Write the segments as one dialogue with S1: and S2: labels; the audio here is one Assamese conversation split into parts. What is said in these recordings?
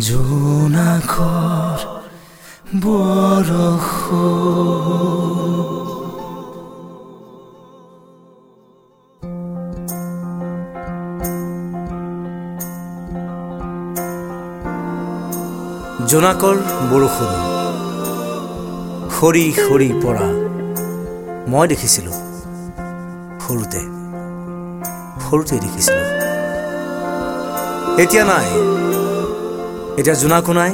S1: জোনাকৰ বৰষুণ জোনাকৰ বৰষুণ সৰি সৰি পৰা মই দেখিছিলোঁ। সৰুতে সৰুতে দেখিছিলোঁ। এতিয়া নাই। এতিয়া জোনাকো নাই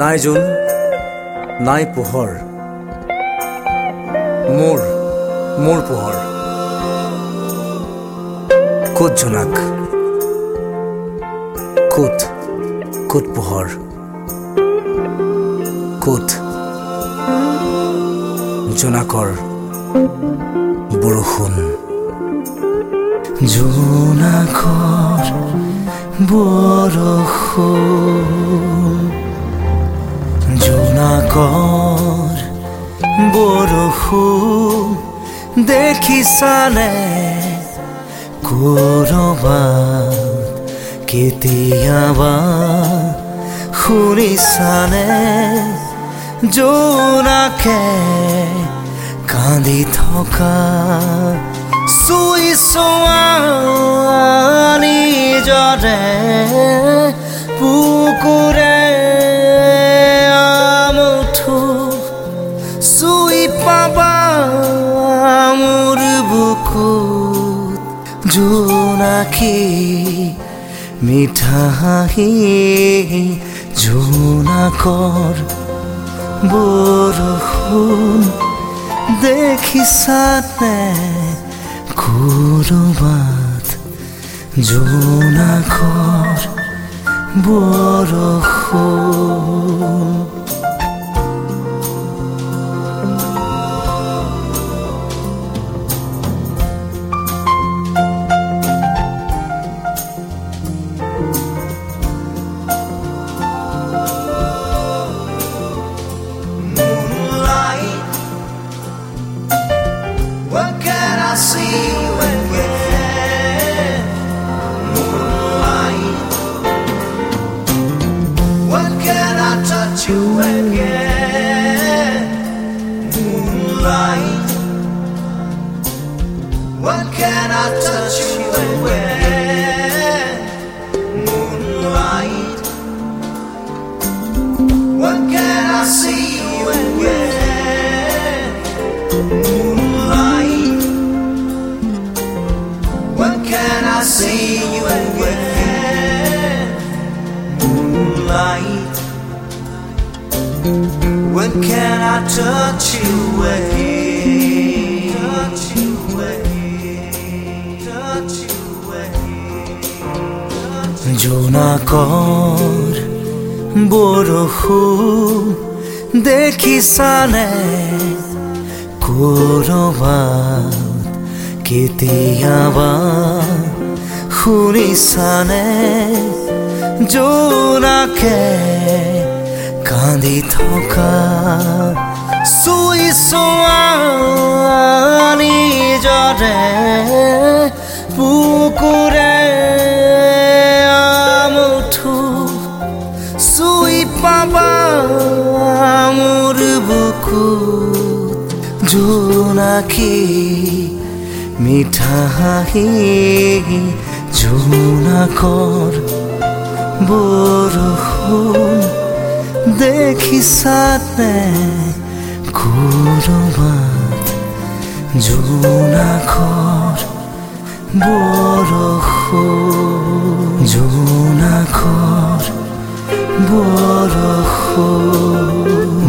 S1: নাই জোন নাই পোহৰ। মোৰ মোৰ পোহৰ। ক'ত জোনাক? ক'ত ক'ত পোহৰ? ক'ত? জোনাকৰ বৰষুণ। জোনাকৰ বৰষুণ জোনাকৰ বৰষুণ দেখিছানে? কৰবাত কেতিয়াবা শুনিছানে? জোনাকে কান্দি থকা চুই চোৱা নিজৰে পুকুৰে আমঠু চুই পাবা মোৰ বুকুত। জোনাকী মিঠা হাঁহি জোনাকৰ বৰষুণ দেখিছানে কৰবাত জোনাকৰ বৰষুণ
S2: When can I touch you again? Touch you again.
S1: জোনাকৰ বৰষুণ দেখিছানে? কৰবাত কেতিয়াবা শুনিছানে? জোনাকে কান্দি থকা চুই চোৱা নিজৰে পুকুৰে বুকুত জোনাকী মিঠা হাঁহি জোনাকৰ বৰষুণ দেখিছানে কৰবাত জোনাকৰ বৰষুণ জোনাকৰ